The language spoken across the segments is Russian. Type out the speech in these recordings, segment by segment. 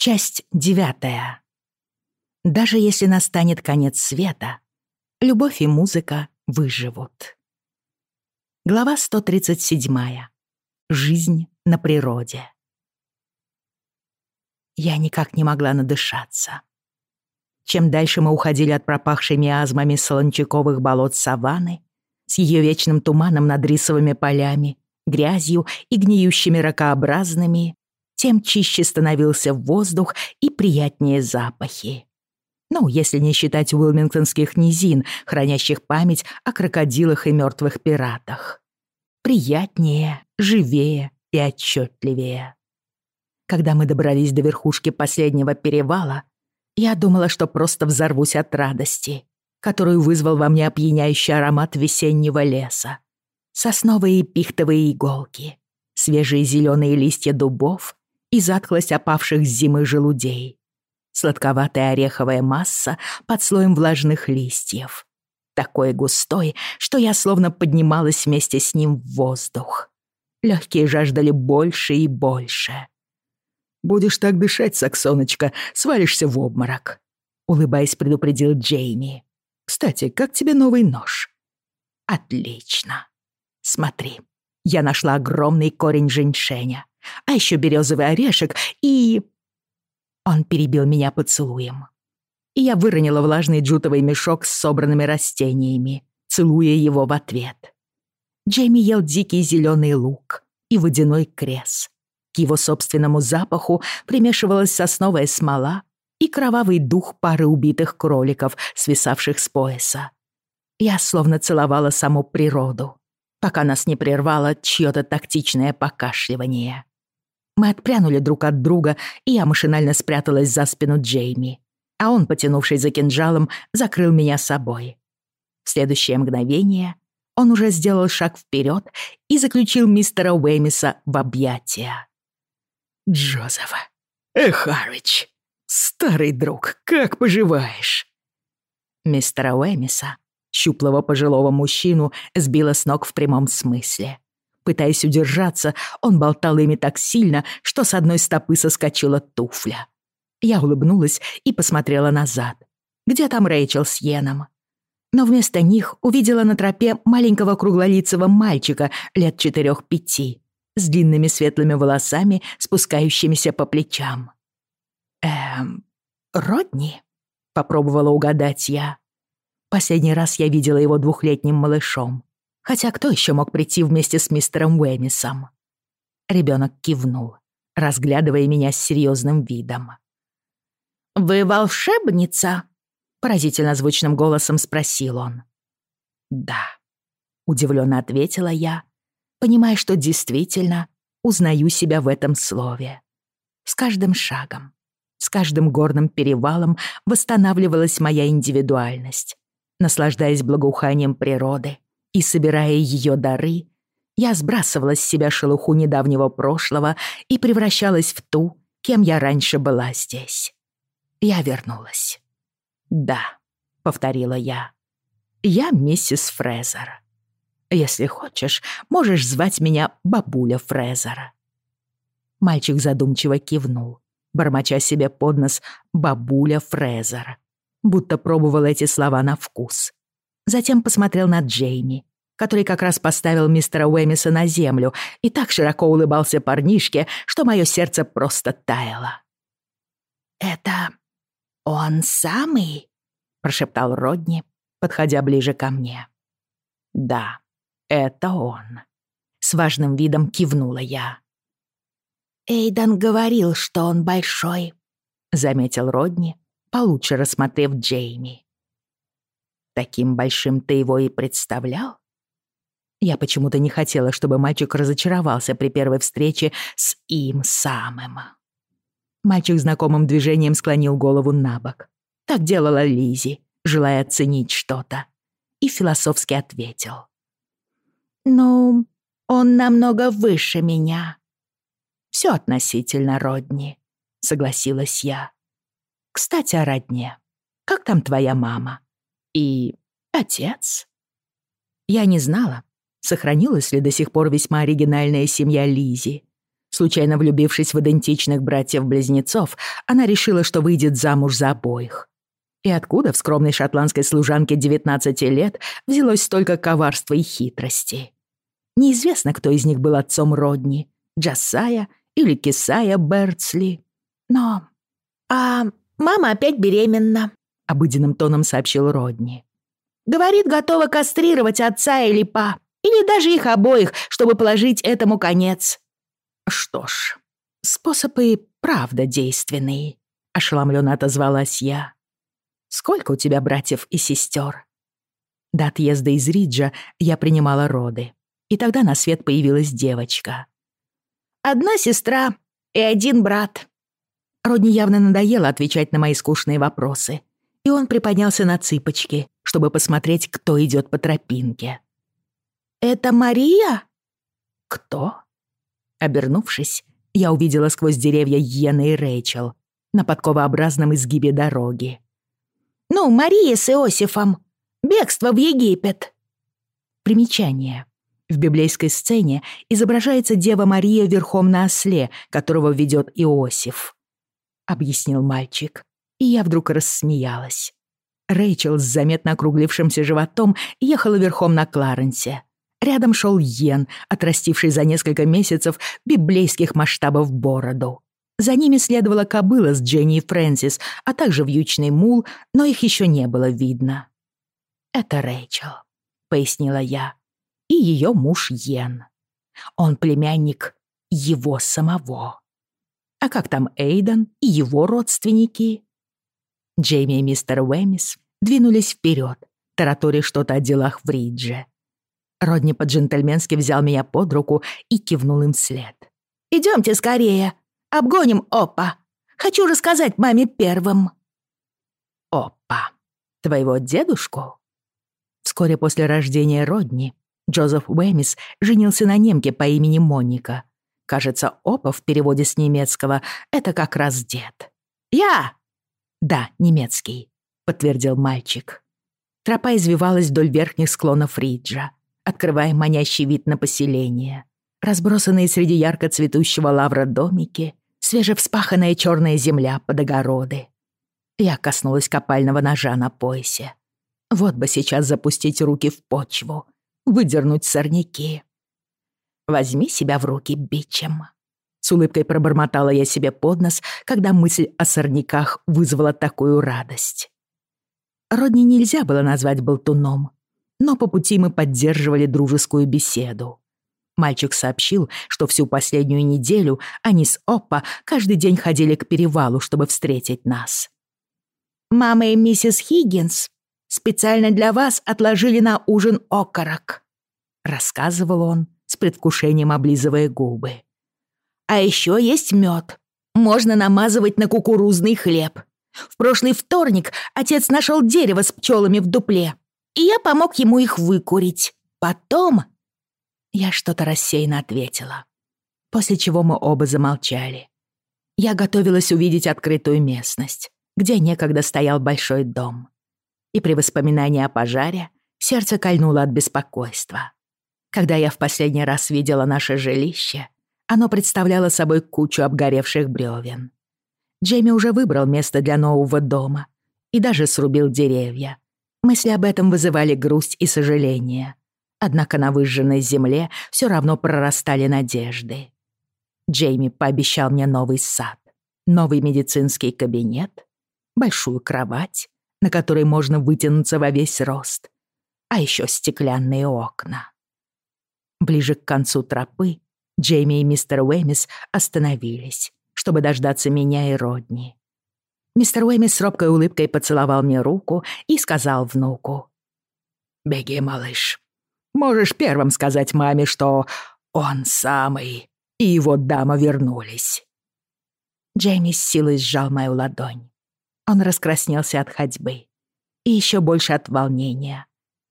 Часть девятая. Даже если настанет конец света, любовь и музыка выживут. Глава 137. Жизнь на природе. Я никак не могла надышаться. Чем дальше мы уходили от пропахшей миазмами солончаковых болот саванны, с ее вечным туманом над рисовыми полями, грязью и гниющими ракообразными, тем чище становился воздух и приятнее запахи. Ну, если не считать уилмингтонских низин, хранящих память о крокодилах и мертвых пиратах. Приятнее, живее и отчетливее. Когда мы добрались до верхушки последнего перевала, я думала, что просто взорвусь от радости, которую вызвал во мне опьяняющий аромат весеннего леса. Сосновые и пихтовые иголки, свежие зеленые листья дубов и затхлость опавших с зимы желудей. Сладковатая ореховая масса под слоем влажных листьев. Такой густой, что я словно поднималась вместе с ним в воздух. Легкие жаждали больше и больше. «Будешь так дышать, Саксоночка, свалишься в обморок», — улыбаясь, предупредил Джейми. «Кстати, как тебе новый нож?» «Отлично. Смотри, я нашла огромный корень женьшеня а еще березовый орешек и...» Он перебил меня поцелуем. И я выронила влажный джутовый мешок с собранными растениями, целуя его в ответ. Джейми ел дикий зеленый лук и водяной крес. К его собственному запаху примешивалась сосновая смола и кровавый дух пары убитых кроликов, свисавших с пояса. Я словно целовала саму природу, пока нас не прервало чьё-то тактичное покашливание. Мы отпрянули друг от друга, и я машинально спряталась за спину Джейми. А он, потянувшись за кинжалом, закрыл меня собой. В следующее мгновение он уже сделал шаг вперед и заключил мистера Уэмиса в объятия. «Джозеф, эх, Харвич, старый друг, как поживаешь?» Мистера Уэмиса, щуплого пожилого мужчину, сбило с ног в прямом смысле. Пытаясь удержаться, он болтал ими так сильно, что с одной стопы соскочила туфля. Я улыбнулась и посмотрела назад. Где там Рэйчел с Йеном? Но вместо них увидела на тропе маленького круглолицего мальчика лет четырех-пяти с длинными светлыми волосами, спускающимися по плечам. «Эм, Родни?» — попробовала угадать я. Последний раз я видела его двухлетним малышом. Хотя кто еще мог прийти вместе с мистером Уэмисом? Ребенок кивнул, разглядывая меня с серьезным видом. «Вы волшебница?» — поразительно звучным голосом спросил он. «Да», — удивленно ответила я, понимая, что действительно узнаю себя в этом слове. С каждым шагом, с каждым горным перевалом восстанавливалась моя индивидуальность, наслаждаясь благоуханием природы, и, собирая ее дары, я сбрасывала с себя шелуху недавнего прошлого и превращалась в ту, кем я раньше была здесь. Я вернулась. «Да», — повторила я, — «я миссис Фрезер. Если хочешь, можешь звать меня бабуля Фрезер». Мальчик задумчиво кивнул, бормоча себе под нос «бабуля Фрезер», будто пробовал эти слова на вкус. Затем посмотрел на Джейми, который как раз поставил мистера Уэмиса на землю и так широко улыбался парнишке, что мое сердце просто таяло. «Это он самый?» — прошептал Родни, подходя ближе ко мне. «Да, это он», — с важным видом кивнула я. «Эйдан говорил, что он большой», — заметил Родни, получше рассмотрев Джейми. Таким большим ты его и представлял? Я почему-то не хотела, чтобы мальчик разочаровался при первой встрече с им самым. Мальчик знакомым движением склонил голову на бок. Так делала Лизи, желая оценить что-то. И философски ответил. «Ну, он намного выше меня». «Всё относительно, Родни», — согласилась я. «Кстати, о родне. Как там твоя мама?» И отец. Я не знала, сохранилась ли до сих пор весьма оригинальная семья Лизи. Случайно влюбившись в идентичных братьев-близнецов, она решила, что выйдет замуж за обоих. И откуда в скромной шотландской служанке 19 лет взялось столько коварства и хитрости? Неизвестно, кто из них был отцом Родни, Джасая или Кисая Берцли. Но... «А мама опять беременна», — обыденным тоном сообщил Родни. «Говорит, готова кастрировать отца или па, или даже их обоих, чтобы положить этому конец». «Что ж, способы правда действенные», — ошеломленно отозвалась я. «Сколько у тебя братьев и сестер?» До отъезда из Риджа я принимала роды, и тогда на свет появилась девочка. «Одна сестра и один брат». Родни явно надоело отвечать на мои скучные вопросы, и он приподнялся на цыпочки, чтобы посмотреть, кто идет по тропинке. «Это Мария?» «Кто?» Обернувшись, я увидела сквозь деревья Йены и Рэйчел на подковообразном изгибе дороги. «Ну, Мария с Иосифом. Бегство в Египет». Примечание. В библейской сцене изображается Дева Мария верхом на осле, которого ведет Иосиф. Объяснил мальчик, и я вдруг рассмеялась. Рэйчел с заметно округлившимся животом ехала верхом на Кларенсе. Рядом шел Йен, отрастивший за несколько месяцев библейских масштабов бороду. За ними следовала кобыла с Дженни и Фрэнсис, а также вьючный мул, но их еще не было видно. «Это Рэйчел», — пояснила я, — «и ее муж Йен. Он племянник его самого. А как там Эйден и его родственники?» Джейми и мистер Уэмис двинулись вперед, тараторя что-то о делах в Ридже. Родни по-джентльменски взял меня под руку и кивнул им вслед. «Идемте скорее. Обгоним Опа. Хочу рассказать маме первым». «Опа. Твоего дедушку?» Вскоре после рождения Родни Джозеф Уэмис женился на немке по имени Моника. Кажется, Опа в переводе с немецкого — это как раз дед. «Я!» «Да, немецкий», — подтвердил мальчик. Тропа извивалась вдоль верхних склонов Риджа открывая манящий вид на поселение. Разбросанные среди ярко цветущего лавра домики, свежевспаханная черная земля под огороды. Я коснулась копального ножа на поясе. Вот бы сейчас запустить руки в почву, выдернуть сорняки. Возьми себя в руки бичем. С улыбкой пробормотала я себе под нос, когда мысль о сорняках вызвала такую радость. Родни нельзя было назвать болтуном но по пути мы поддерживали дружескую беседу. Мальчик сообщил, что всю последнюю неделю они с Оппа каждый день ходили к перевалу, чтобы встретить нас. «Мама и миссис Хиггинс специально для вас отложили на ужин окорок», — рассказывал он, с предвкушением облизывая губы. «А еще есть мед. Можно намазывать на кукурузный хлеб. В прошлый вторник отец нашел дерево с пчелами в дупле и я помог ему их выкурить. Потом...» Я что-то рассеянно ответила, после чего мы оба замолчали. Я готовилась увидеть открытую местность, где некогда стоял большой дом. И при воспоминании о пожаре сердце кольнуло от беспокойства. Когда я в последний раз видела наше жилище, оно представляло собой кучу обгоревших бревен. Джейми уже выбрал место для нового дома и даже срубил деревья, Мысли об этом вызывали грусть и сожаление. Однако на выжженной земле все равно прорастали надежды. Джейми пообещал мне новый сад, новый медицинский кабинет, большую кровать, на которой можно вытянуться во весь рост, а еще стеклянные окна. Ближе к концу тропы Джейми и мистер Уэмис остановились, чтобы дождаться меня и Родни. Мистер Уэми с робкой улыбкой поцеловал мне руку и сказал внуку. «Беги, малыш. Можешь первым сказать маме, что он самый, и его дама вернулись». Джейми с силой сжал мою ладонь. Он раскраснелся от ходьбы и еще больше от волнения.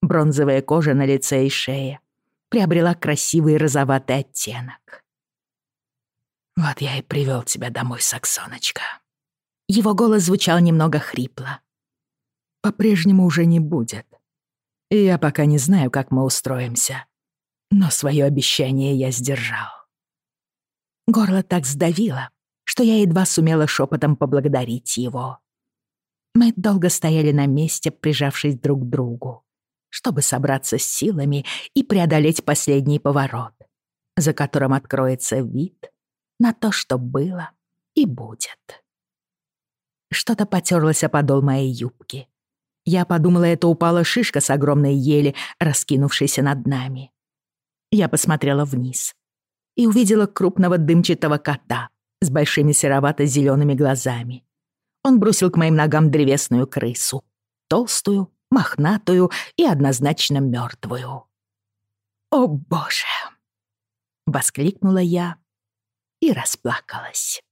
Бронзовая кожа на лице и шее приобрела красивый розоватый оттенок. «Вот я и привел тебя домой, Саксоночка», его голос звучал немного хрипло. «По-прежнему уже не будет. И я пока не знаю, как мы устроимся. Но свое обещание я сдержал». Горло так сдавило, что я едва сумела шепотом поблагодарить его. Мы долго стояли на месте, прижавшись друг к другу, чтобы собраться с силами и преодолеть последний поворот, за которым откроется вид на то, что было и будет. Что-то потерлось о подол моей юбки. Я подумала, это упала шишка с огромной ели, раскинувшейся над нами. Я посмотрела вниз и увидела крупного дымчатого кота с большими серовато-зелеными глазами. Он бросил к моим ногам древесную крысу, толстую, мохнатую и однозначно мертвую. «О, Боже!» — воскликнула я и расплакалась.